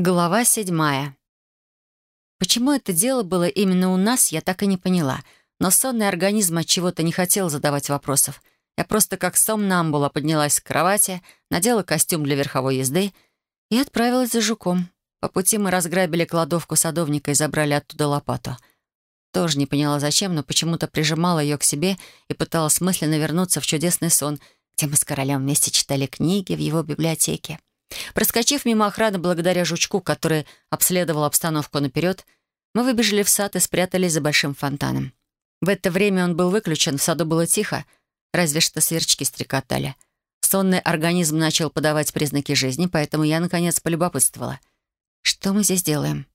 Глава седьмая. Почему это дело было именно у нас, я так и не поняла. Но сонный организм от чего-то не хотел задавать вопросов. Я просто как сомнамбула поднялась с кровати, надела костюм для верховой езды и отправилась за жуком. По пути мы разграбили кладовку садовника и забрали оттуда лопату. Тоже не поняла, зачем, но почему-то прижимала ее к себе и пыталась мысленно вернуться в чудесный сон, где мы с королем вместе читали книги в его библиотеке. Проскочив мимо охраны благодаря жучку, который обследовал обстановку наперед, мы выбежали в сад и спрятались за большим фонтаном. В это время он был выключен, в саду было тихо, разве что сверчки стрекотали. Сонный организм начал подавать признаки жизни, поэтому я, наконец, полюбопытствовала. «Что мы здесь делаем?»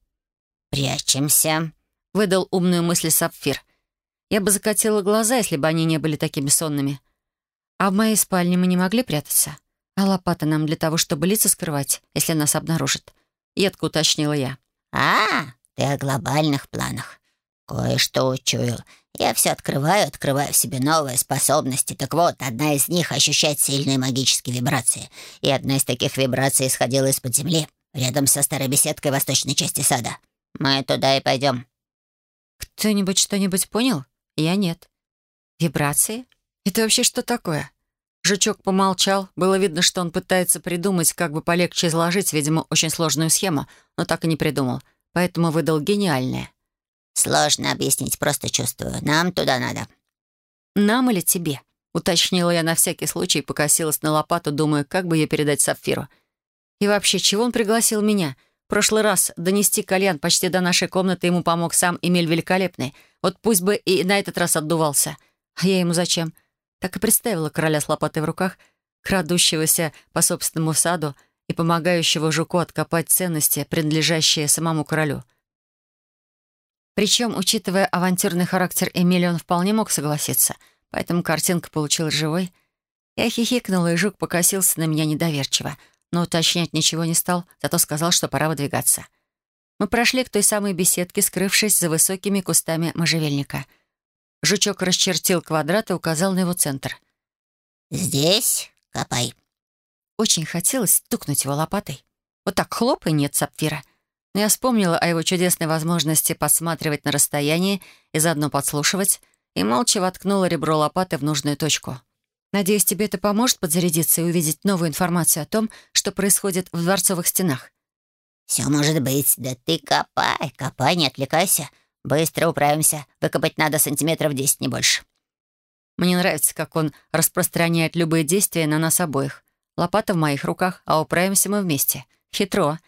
«Прячемся», — выдал умную мысль Сапфир. Я бы закатила глаза, если бы они не были такими сонными. А в моей спальне мы не могли прятаться? «А лопата нам для того, чтобы лица скрывать, если нас обнаружат», — едко уточнила я. «А, ты о глобальных планах. Кое-что учуял. Я все открываю, открываю в себе новые способности. Так вот, одна из них — ощущать сильные магические вибрации. И одна из таких вибраций исходила из-под земли, рядом со старой беседкой восточной части сада. Мы туда и пойдем». «Кто-нибудь что-нибудь понял? Я нет». «Вибрации? Это вообще что такое?» Жучок помолчал. Было видно, что он пытается придумать, как бы полегче изложить, видимо, очень сложную схему, но так и не придумал. Поэтому выдал гениальное. «Сложно объяснить, просто чувствую. Нам туда надо». «Нам или тебе?» — уточнила я на всякий случай и покосилась на лопату, думая, как бы ее передать Сапфиру. «И вообще, чего он пригласил меня? В прошлый раз донести кальян почти до нашей комнаты ему помог сам Эмиль Великолепный. Вот пусть бы и на этот раз отдувался. А я ему зачем? Так и представила короля с лопатой в руках, крадущегося по собственному саду и помогающего жуку откопать ценности, принадлежащие самому королю. Причем, учитывая авантюрный характер Эмили, он вполне мог согласиться, поэтому картинка получилась живой. Я хихикнула, и жук покосился на меня недоверчиво, но уточнять ничего не стал, зато сказал, что пора выдвигаться. Мы прошли к той самой беседке, скрывшись за высокими кустами можжевельника — Жучок расчертил квадрат и указал на его центр. «Здесь копай». Очень хотелось стукнуть его лопатой. Вот так хлоп и нет сапфира. Но я вспомнила о его чудесной возможности подсматривать на расстоянии и заодно подслушивать, и молча воткнула ребро лопаты в нужную точку. «Надеюсь, тебе это поможет подзарядиться и увидеть новую информацию о том, что происходит в дворцовых стенах». «Все может быть. Да ты копай, копай, не отвлекайся. «Быстро управимся. Выкопать надо сантиметров десять, не больше». Мне нравится, как он распространяет любые действия на нас обоих. Лопата в моих руках, а управимся мы вместе. Хитро.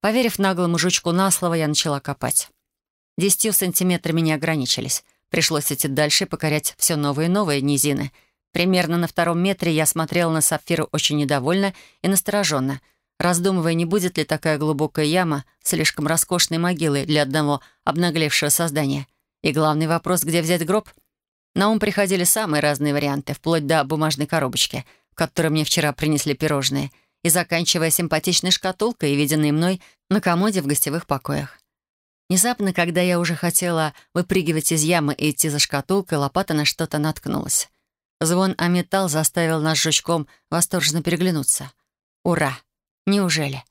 Поверив наглому жучку на слово, я начала копать. Десятью сантиметрами не ограничились. Пришлось идти дальше покорять все новые и новые низины. Примерно на втором метре я смотрела на сапфиру очень недовольно и настороженно — раздумывая, не будет ли такая глубокая яма слишком роскошной могилой для одного обнаглевшего создания. И главный вопрос, где взять гроб? На ум приходили самые разные варианты, вплоть до бумажной коробочки, в которой мне вчера принесли пирожные, и заканчивая симпатичной шкатулкой, виденной мной на комоде в гостевых покоях. Внезапно, когда я уже хотела выпрыгивать из ямы и идти за шкатулкой, лопата на что-то наткнулась. Звон о металл заставил нас с жучком восторженно переглянуться. «Ура!» Неужели?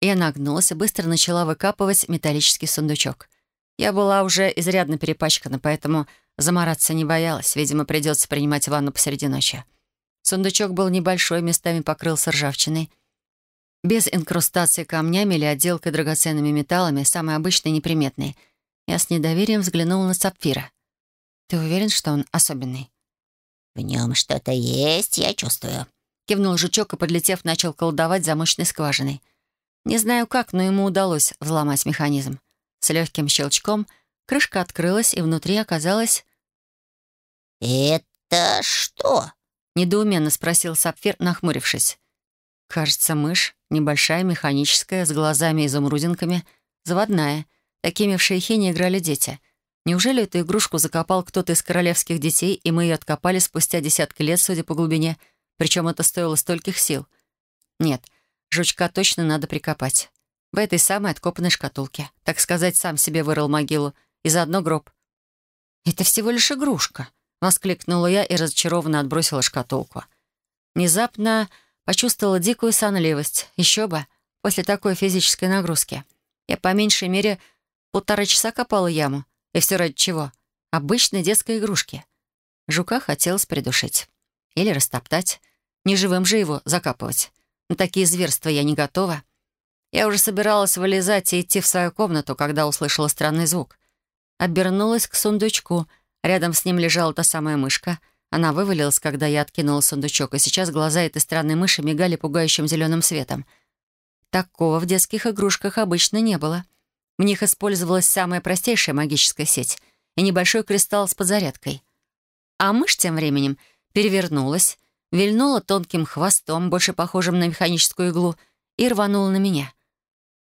Я нагнулась и быстро начала выкапывать металлический сундучок. Я была уже изрядно перепачкана, поэтому замораться не боялась. Видимо, придется принимать ванну посреди ночи. Сундучок был небольшой, местами покрылся ржавчиной. Без инкрустации камнями или отделкой драгоценными металлами, самый обычный неприметный. Я с недоверием взглянула на сапфира. «Ты уверен, что он особенный?» «В нем что-то есть, я чувствую», Кивнул жучок и, подлетев, начал колдовать замочной скважиной. Не знаю как, но ему удалось взломать механизм. С легким щелчком крышка открылась, и внутри оказалось... «Это что?» — недоуменно спросил Сапфир, нахмурившись. «Кажется, мышь, небольшая, механическая, с глазами-изумрудинками, заводная. Такими в шейхене играли дети. Неужели эту игрушку закопал кто-то из королевских детей, и мы ее откопали спустя десятки лет, судя по глубине?» Причем это стоило стольких сил. Нет, жучка точно надо прикопать. В этой самой откопанной шкатулке. Так сказать, сам себе вырыл могилу. И заодно гроб. «Это всего лишь игрушка», — воскликнула я и разочарованно отбросила шкатулку. Внезапно почувствовала дикую сонливость. Еще бы. после такой физической нагрузки. Я по меньшей мере полтора часа копала яму. И все ради чего? Обычной детской игрушки. Жука хотелось придушить. Или растоптать. Не живым же его закапывать. На такие зверства я не готова. Я уже собиралась вылезать и идти в свою комнату, когда услышала странный звук. Обернулась к сундучку. Рядом с ним лежала та самая мышка. Она вывалилась, когда я откинула сундучок, и сейчас глаза этой странной мыши мигали пугающим зеленым светом. Такого в детских игрушках обычно не было. В них использовалась самая простейшая магическая сеть и небольшой кристалл с подзарядкой. А мышь тем временем перевернулась, вильнула тонким хвостом, больше похожим на механическую иглу, и рванула на меня.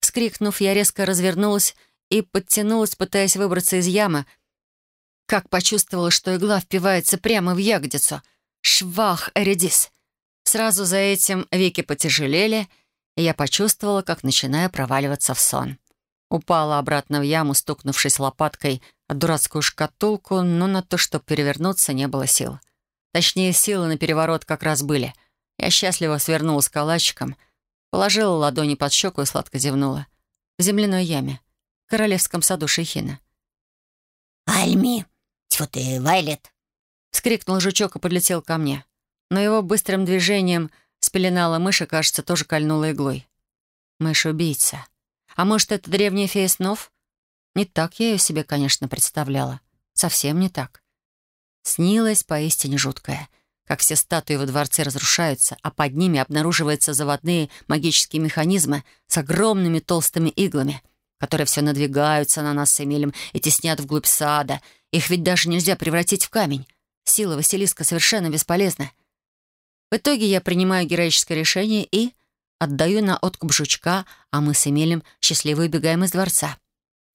Вскрикнув, я резко развернулась и подтянулась, пытаясь выбраться из ямы, как почувствовала, что игла впивается прямо в ягодицу. Швах, Эредис! Сразу за этим веки потяжелели, и я почувствовала, как начинаю проваливаться в сон. Упала обратно в яму, стукнувшись лопаткой от дурацкую шкатулку, но на то, чтобы перевернуться, не было сил. Точнее, силы на переворот как раз были. Я счастливо свернулась калачиком, положила ладони под щеку и сладко зевнула. В земляной яме, в королевском саду Шейхина. «Альми! Тьфу ты, Вайлет!» — вскрикнул жучок и подлетел ко мне. Но его быстрым движением спеленала мышь и, кажется, тоже кольнула иглой. Мышь-убийца. А может, это древняя фея снов? Не так я ее себе, конечно, представляла. Совсем не так. Снилась поистине жуткая. Как все статуи во дворце разрушаются, а под ними обнаруживаются заводные магические механизмы с огромными толстыми иглами, которые все надвигаются на нас с Эмилем и теснят вглубь сада. Их ведь даже нельзя превратить в камень. Сила Василиска совершенно бесполезна. В итоге я принимаю героическое решение и отдаю на откуп жучка, а мы с Эмилем счастливо убегаем из дворца.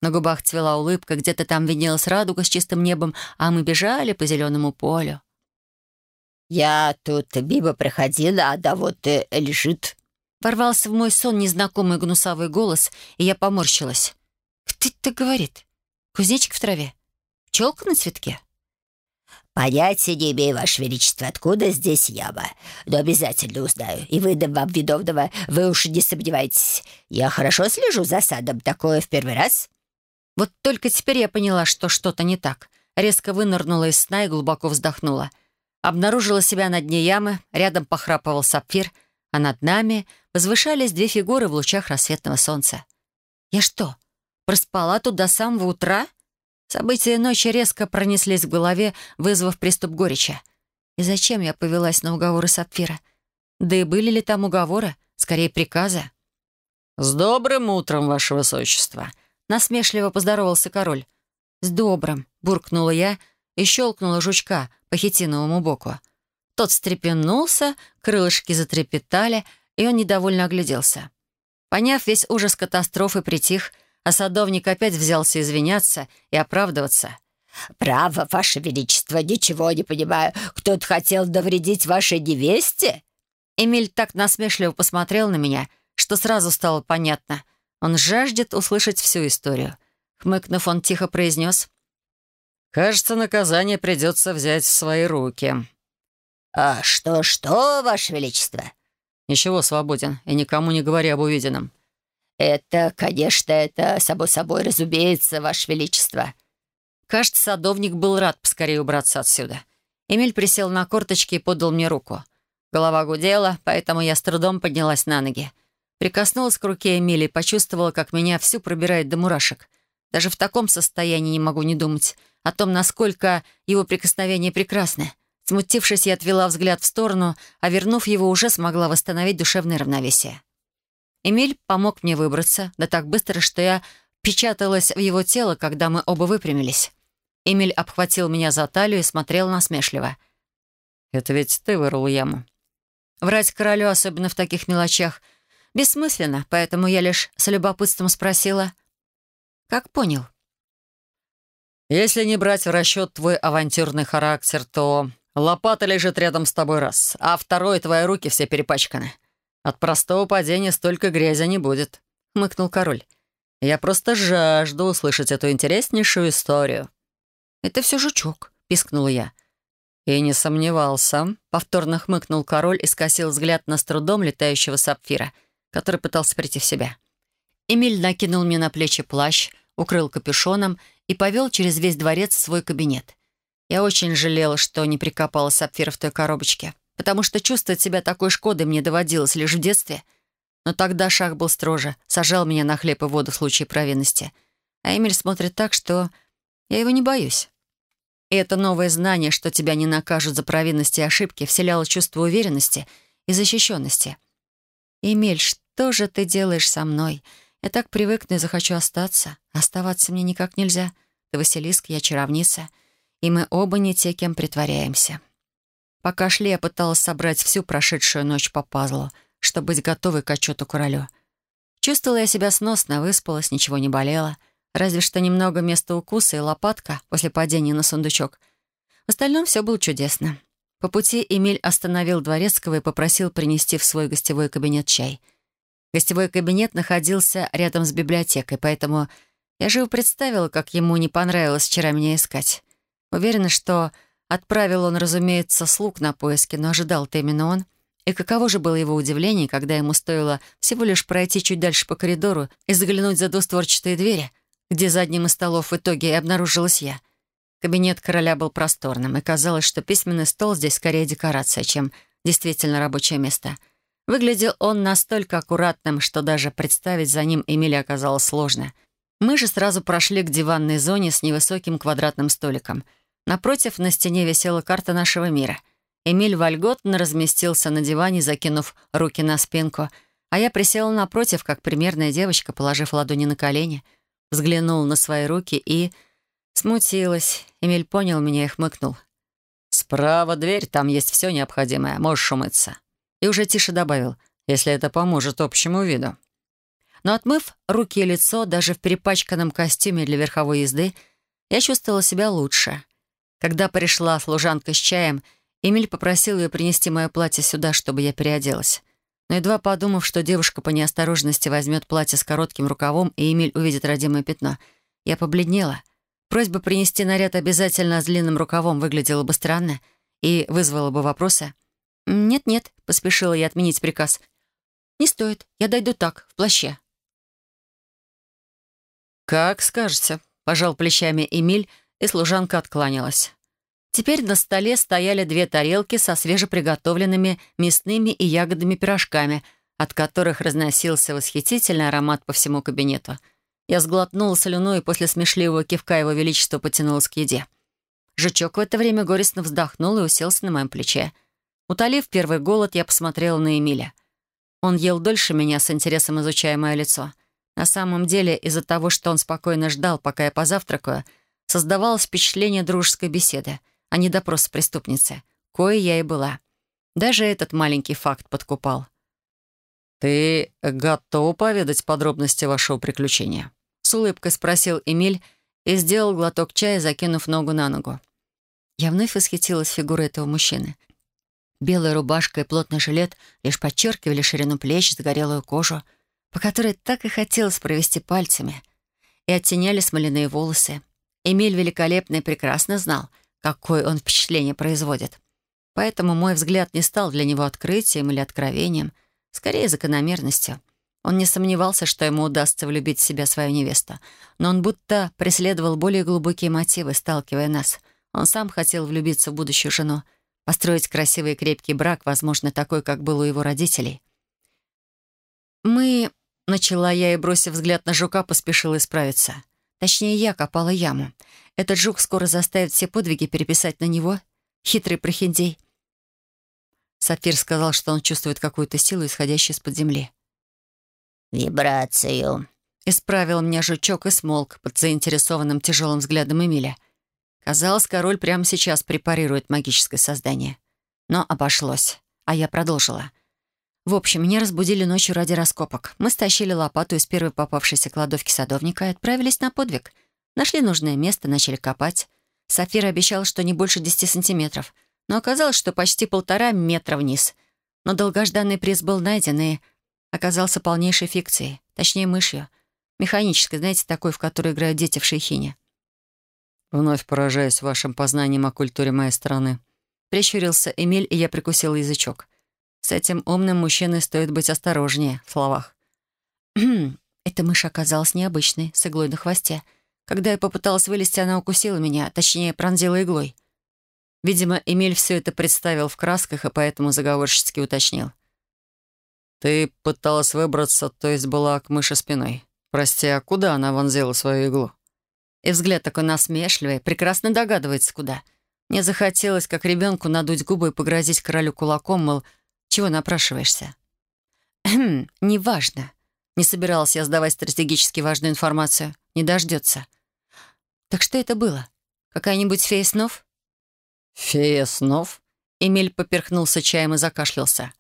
На губах цвела улыбка, где-то там виднелась радуга с чистым небом, а мы бежали по зеленому полю. «Я тут Биба приходила, а да вот и лежит». Ворвался в мой сон незнакомый гнусавый голос, и я поморщилась. «Кто это говорит? Кузнечик в траве? Пчелка на цветке?» «Понятия не имею, Ваше Величество, откуда здесь яма. Но обязательно узнаю. И выдам вам ведовного, вы уж не сомневайтесь. Я хорошо слежу за садом. Такое в первый раз?» Вот только теперь я поняла, что что-то не так. Резко вынырнула из сна и глубоко вздохнула. Обнаружила себя на дне ямы, рядом похрапывал сапфир, а над нами возвышались две фигуры в лучах рассветного солнца. Я что, проспала тут до самого утра? События ночи резко пронеслись в голове, вызвав приступ горечи. И зачем я повелась на уговоры сапфира? Да и были ли там уговоры? Скорее, приказы. «С добрым утром, ваше высочество!» Насмешливо поздоровался король. «С добрым!» — буркнула я и щелкнула жучка по хитиновому боку. Тот встрепенулся, крылышки затрепетали, и он недовольно огляделся. Поняв весь ужас катастрофы, притих, а садовник опять взялся извиняться и оправдываться. «Право, Ваше Величество, ничего не понимаю. Кто-то хотел навредить вашей невесте?» Эмиль так насмешливо посмотрел на меня, что сразу стало понятно. Он жаждет услышать всю историю. Хмыкнув, он тихо произнес. «Кажется, наказание придется взять в свои руки». «А что-что, Ваше Величество?» «Ничего, свободен, и никому не говори об увиденном». «Это, конечно, это само собой разумеется, Ваше Величество». Кажется, садовник был рад поскорее убраться отсюда. Эмиль присел на корточки и подал мне руку. Голова гудела, поэтому я с трудом поднялась на ноги. Прикоснулась к руке Эмили и почувствовала, как меня всю пробирает до мурашек. Даже в таком состоянии не могу не думать о том, насколько его прикосновения прекрасны. Смутившись, я отвела взгляд в сторону, а вернув его, уже смогла восстановить душевное равновесие. Эмиль помог мне выбраться, да так быстро, что я печаталась в его тело, когда мы оба выпрямились. Эмиль обхватил меня за талию и смотрел насмешливо. «Это ведь ты вырыл яму». Врать королю, особенно в таких мелочах, Бессмысленно, поэтому я лишь с любопытством спросила, «Как понял?» «Если не брать в расчет твой авантюрный характер, то лопата лежит рядом с тобой раз, а второй твои руки все перепачканы. От простого падения столько грязи не будет», — хмыкнул король. «Я просто жажду услышать эту интереснейшую историю». «Это все жучок», — пискнула я. «И не сомневался», — повторно хмыкнул король и скосил взгляд на с трудом летающего сапфира — который пытался прийти в себя. Эмиль накинул мне на плечи плащ, укрыл капюшоном и повел через весь дворец в свой кабинет. Я очень жалела, что не прикопала сапфир в той коробочке, потому что чувствовать себя такой шкодой мне доводилось лишь в детстве. Но тогда шах был строже, сажал меня на хлеб и воду в случае провинности. А Эмиль смотрит так, что я его не боюсь. И это новое знание, что тебя не накажут за провинности и ошибки, вселяло чувство уверенности и защищенности. «Эмиль, что же ты делаешь со мной? Я так привыкну и захочу остаться. Оставаться мне никак нельзя. Ты Василиск, я чаровница. И мы оба не те, кем притворяемся». Пока шли, я пыталась собрать всю прошедшую ночь по пазлу, чтобы быть готовой к отчету королю. Чувствовала я себя сносно, выспалась, ничего не болело — Разве что немного места укуса и лопатка после падения на сундучок. В остальном все было чудесно. По пути Эмиль остановил Дворецкого и попросил принести в свой гостевой кабинет чай. Гостевой кабинет находился рядом с библиотекой, поэтому я живо представила, как ему не понравилось вчера меня искать. Уверена, что отправил он, разумеется, слуг на поиски, но ожидал-то именно он. И каково же было его удивление, когда ему стоило всего лишь пройти чуть дальше по коридору и заглянуть за двустворчатые двери — где за одним из столов в итоге и обнаружилась я. Кабинет короля был просторным, и казалось, что письменный стол здесь скорее декорация, чем действительно рабочее место. Выглядел он настолько аккуратным, что даже представить за ним Эмили оказалось сложно. Мы же сразу прошли к диванной зоне с невысоким квадратным столиком. Напротив на стене висела карта нашего мира. Эмиль вольготно разместился на диване, закинув руки на спинку, а я присела напротив, как примерная девочка, положив ладони на колени — взглянул на свои руки и... Смутилась. Эмиль понял меня и хмыкнул. «Справа дверь, там есть все необходимое, можешь умыться». И уже тише добавил, если это поможет общему виду. Но отмыв руки и лицо, даже в перепачканном костюме для верховой езды, я чувствовала себя лучше. Когда пришла служанка с чаем, Эмиль попросил ее принести мое платье сюда, чтобы я переоделась. Но едва подумав, что девушка по неосторожности возьмет платье с коротким рукавом, и Эмиль увидит родимое пятно, я побледнела. Просьба принести наряд обязательно с длинным рукавом выглядела бы странно и вызвала бы вопросы. «Нет-нет», — поспешила я отменить приказ. «Не стоит, я дойду так, в плаще». «Как скажете», — пожал плечами Эмиль, и служанка откланялась. Теперь на столе стояли две тарелки со свежеприготовленными мясными и ягодными пирожками, от которых разносился восхитительный аромат по всему кабинету. Я сглотнула слюну и после смешливого кивка его величества потянулась к еде. Жучок в это время горестно вздохнул и уселся на моем плече. Утолив первый голод, я посмотрела на Эмиля. Он ел дольше меня, с интересом изучая мое лицо. На самом деле, из-за того, что он спокойно ждал, пока я позавтракаю, создавалось впечатление дружеской беседы — а не допрос преступницы. Кое я и была. Даже этот маленький факт подкупал. «Ты готов поведать подробности вашего приключения?» С улыбкой спросил Эмиль и сделал глоток чая, закинув ногу на ногу. Я вновь восхитилась фигурой этого мужчины. Белая рубашка и плотный жилет лишь подчеркивали ширину плеч, загорелую кожу, по которой так и хотелось провести пальцами, и оттеняли смоляные волосы. Эмиль великолепно и прекрасно знал — какое он впечатление производит. Поэтому мой взгляд не стал для него открытием или откровением, скорее закономерностью. Он не сомневался, что ему удастся влюбить в себя свою невесту, но он будто преследовал более глубокие мотивы, сталкивая нас. Он сам хотел влюбиться в будущую жену, построить красивый и крепкий брак, возможно, такой, как был у его родителей. «Мы...» — начала я и, бросив взгляд на жука, поспешила исправиться. Точнее, я копала яму. Этот жук скоро заставит все подвиги переписать на него. Хитрый прохиндей. Сапфир сказал, что он чувствует какую-то силу, исходящую из-под земли. «Вибрацию», — исправил меня жучок и смолк под заинтересованным тяжелым взглядом Эмиля. Казалось, король прямо сейчас препарирует магическое создание. Но обошлось, а я продолжила. В общем, меня разбудили ночью ради раскопок. Мы стащили лопату из первой попавшейся кладовки садовника и отправились на подвиг. Нашли нужное место, начали копать. Сафир обещал, что не больше десяти сантиметров, но оказалось, что почти полтора метра вниз. Но долгожданный приз был найден и оказался полнейшей фикцией, точнее мышью. Механической, знаете, такой, в которой играют дети в шейхине. «Вновь поражаюсь вашим познанием о культуре моей страны», Прищурился Эмиль, и я прикусил язычок. С этим умным мужчиной стоит быть осторожнее в словах. Эта мышь оказалась необычной, с иглой на хвосте. Когда я попыталась вылезти, она укусила меня, точнее, пронзила иглой. Видимо, Эмиль все это представил в красках и поэтому заговорщицки уточнил. «Ты пыталась выбраться, то есть была к мыши спиной. Прости, а куда она вонзила свою иглу?» И взгляд такой насмешливый, прекрасно догадывается, куда. Мне захотелось, как ребенку, надуть губы и погрозить королю кулаком, мол, чего напрашиваешься? «Хм, неважно». Не собиралась я сдавать стратегически важную информацию. Не дождется. «Так что это было? Какая-нибудь фея снов?» «Фея снов?» Эмиль поперхнулся чаем и закашлялся.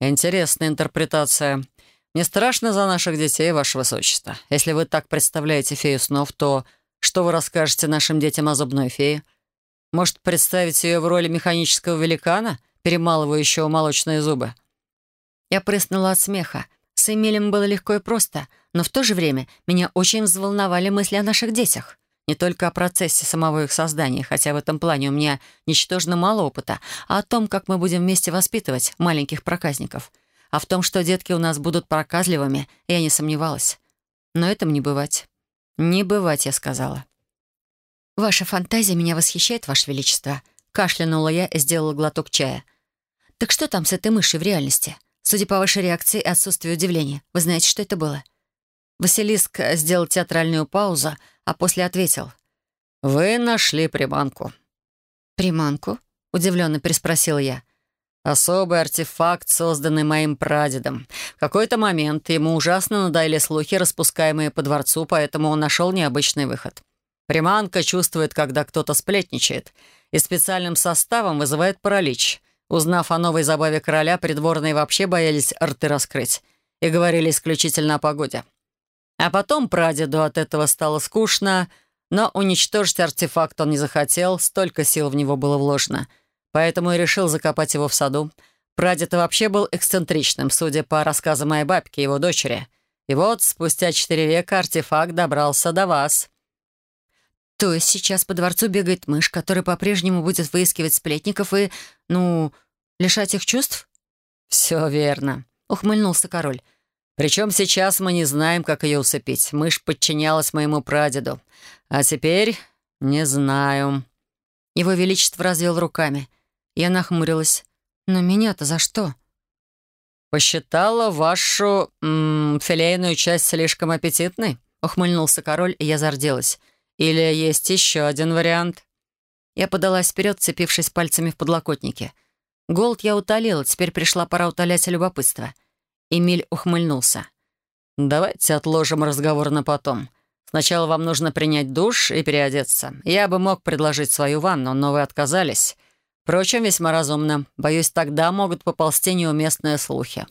«Интересная интерпретация. Мне страшно за наших детей, ваше высочество. Если вы так представляете фею снов, то что вы расскажете нашим детям о зубной фее? Может, представить ее в роли механического великана, перемалывающего молочные зубы?» Я прыснула от смеха. С Эмилем было легко и просто, но в то же время меня очень взволновали мысли о наших детях. Не только о процессе самого их создания, хотя в этом плане у меня ничтожно мало опыта, а о том, как мы будем вместе воспитывать маленьких проказников. А в том, что детки у нас будут проказливыми, я не сомневалась. Но этому не бывать. Не бывать, я сказала. «Ваша фантазия меня восхищает, Ваше Величество», — кашлянула я и сделала глоток чая. «Так что там с этой мышью в реальности? Судя по вашей реакции и отсутствию удивления, вы знаете, что это было?» Василиск сделал театральную паузу, а после ответил. «Вы нашли приманку». «Приманку?» — удивленно переспросила я. «Особый артефакт, созданный моим прадедом. В какой-то момент ему ужасно надоели слухи, распускаемые по дворцу, поэтому он нашел необычный выход. Приманка чувствует, когда кто-то сплетничает, и специальным составом вызывает паралич. Узнав о новой забаве короля, придворные вообще боялись рты раскрыть и говорили исключительно о погоде. А потом прадеду от этого стало скучно, но уничтожить артефакт он не захотел, столько сил в него было вложено. Поэтому и решил закопать его в саду. Прадед вообще был эксцентричным, судя по рассказам моей бабки, его дочери. И вот, спустя четыре века артефакт добрался до вас. То есть сейчас по дворцу бегает мышь, которая по-прежнему будет выискивать сплетников и, ну, лишать их чувств? «Все верно», — ухмыльнулся король. Причем сейчас мы не знаем, как ее усыпить. Мышь подчинялась моему прадеду. А теперь не знаю». Его Величество развел руками. Я нахмурилась. «Но меня-то за что?» «Посчитала вашу м -м, филейную часть слишком аппетитной?» Ухмыльнулся король, и я зарделась. «Или есть еще один вариант?» Я подалась вперед, цепившись пальцами в подлокотнике. Голод я утолила, теперь пришла пора утолять любопытство — Эмиль ухмыльнулся. «Давайте отложим разговор на потом. Сначала вам нужно принять душ и переодеться. Я бы мог предложить свою ванну, но вы отказались. Впрочем, весьма разумно. Боюсь, тогда могут поползти неуместные слухи.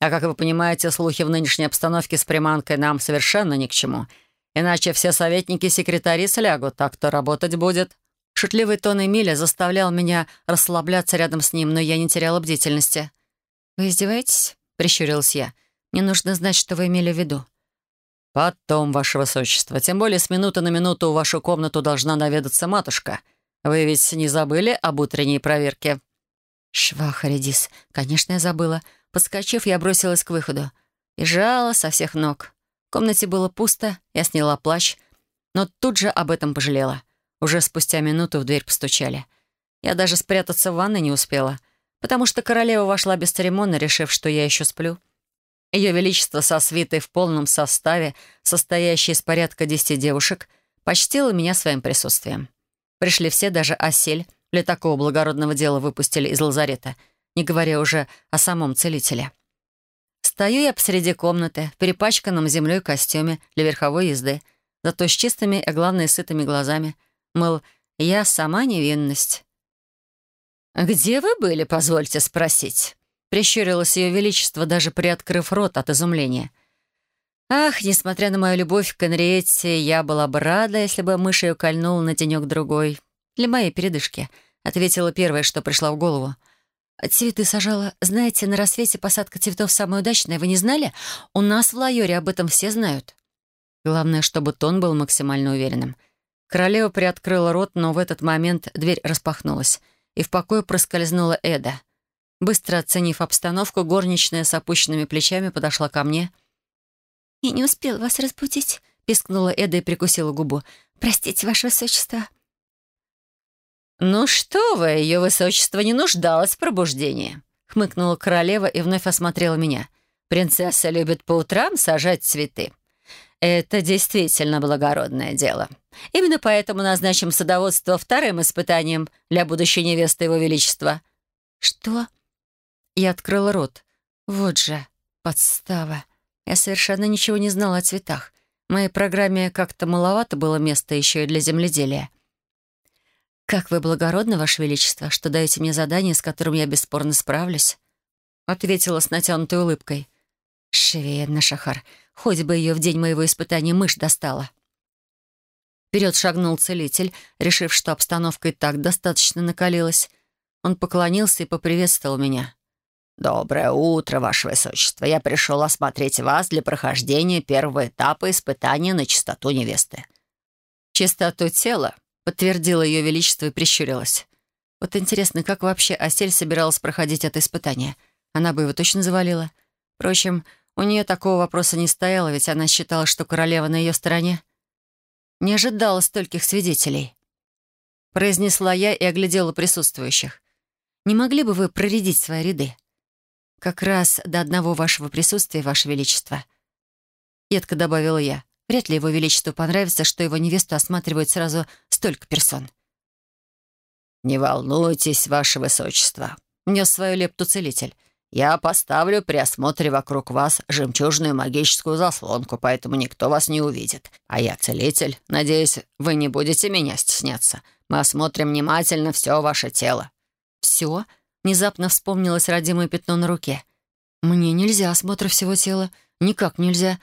А как вы понимаете, слухи в нынешней обстановке с приманкой нам совершенно ни к чему. Иначе все советники-секретари слягут, так кто работать будет». Шутливый тон Эмиля заставлял меня расслабляться рядом с ним, но я не теряла бдительности. «Вы издеваетесь?» прищурилась я. «Мне нужно знать, что вы имели в виду». «Потом, ваше высочество. Тем более с минуты на минуту в вашу комнату должна наведаться матушка. Вы ведь не забыли об утренней проверке?» «Шваха, Редис. Конечно, я забыла. Подскочив, я бросилась к выходу. Бежала со всех ног. В комнате было пусто, я сняла плащ, но тут же об этом пожалела. Уже спустя минуту в дверь постучали. Я даже спрятаться в ванной не успела потому что королева вошла без церемонно, решив, что я еще сплю. Ее Величество со свитой в полном составе, состоящей из порядка десяти девушек, почтило меня своим присутствием. Пришли все, даже осель, для такого благородного дела выпустили из лазарета, не говоря уже о самом целителе. Стою я посреди комнаты, в перепачканном землей костюме для верховой езды, зато с чистыми, а главное, сытыми глазами. Мол, я сама невинность. «Где вы были, позвольте спросить?» Прищурилось ее величество, даже приоткрыв рот от изумления. Ах, несмотря на мою любовь к Энриетте, я была бы рада, если бы мышь ее кольнула на денек-другой. Для моей передышки. Ответила первое, что пришло в голову. «Цветы сажала. Знаете, на рассвете посадка цветов самая удачная. Вы не знали? У нас в Лайоре об этом все знают». Главное, чтобы тон был максимально уверенным. Королева приоткрыла рот, но в этот момент дверь распахнулась — и в покое проскользнула Эда. Быстро оценив обстановку, горничная с опущенными плечами подошла ко мне. «Я не успела вас разбудить», — пискнула Эда и прикусила губу. «Простите, ваше высочество». «Ну что вы, ее высочество не нуждалось в пробуждении», — хмыкнула королева и вновь осмотрела меня. «Принцесса любит по утрам сажать цветы. Это действительно благородное дело. Именно поэтому назначим садоводство вторым испытанием для будущей невесты Его Величества». «Что?» Я открыла рот. «Вот же, подстава. Я совершенно ничего не знала о цветах. В моей программе как-то маловато было места еще и для земледелия. «Как вы благородны, Ваше Величество, что даете мне задание, с которым я бесспорно справлюсь?» Ответила с натянутой улыбкой. «Шеведна, Шахар, хоть бы ее в день моего испытания мышь достала». Вперед шагнул целитель, решив, что обстановка и так достаточно накалилась. Он поклонился и поприветствовал меня. «Доброе утро, Ваше Высочество. Я пришел осмотреть вас для прохождения первого этапа испытания на чистоту невесты». «Чистоту тела?» — подтвердила Ее Величество и прищурилась. «Вот интересно, как вообще Осель собиралась проходить это испытание? Она бы его точно завалила. Впрочем, у нее такого вопроса не стояло, ведь она считала, что королева на ее стороне. Не ожидала стольких свидетелей». Произнесла я и оглядела присутствующих. «Не могли бы вы проредить свои ряды?» «Как раз до одного вашего присутствия, ваше величество». Едко добавила я. Вряд ли его величеству понравится, что его невесту осматривают сразу столько персон. «Не волнуйтесь, ваше высочество», — нес свою лепту целитель. «Я поставлю при осмотре вокруг вас жемчужную магическую заслонку, поэтому никто вас не увидит. А я целитель. Надеюсь, вы не будете меня стесняться. Мы осмотрим внимательно все ваше тело». «Все?» Внезапно вспомнилось родимое пятно на руке. «Мне нельзя осмотр всего тела. Никак нельзя.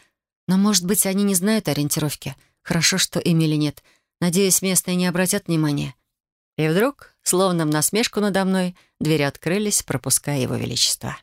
Но, может быть, они не знают ориентировки. Хорошо, что Эмили нет. Надеюсь, местные не обратят внимания». И вдруг, словно в насмешку надо мной, двери открылись, пропуская его величество.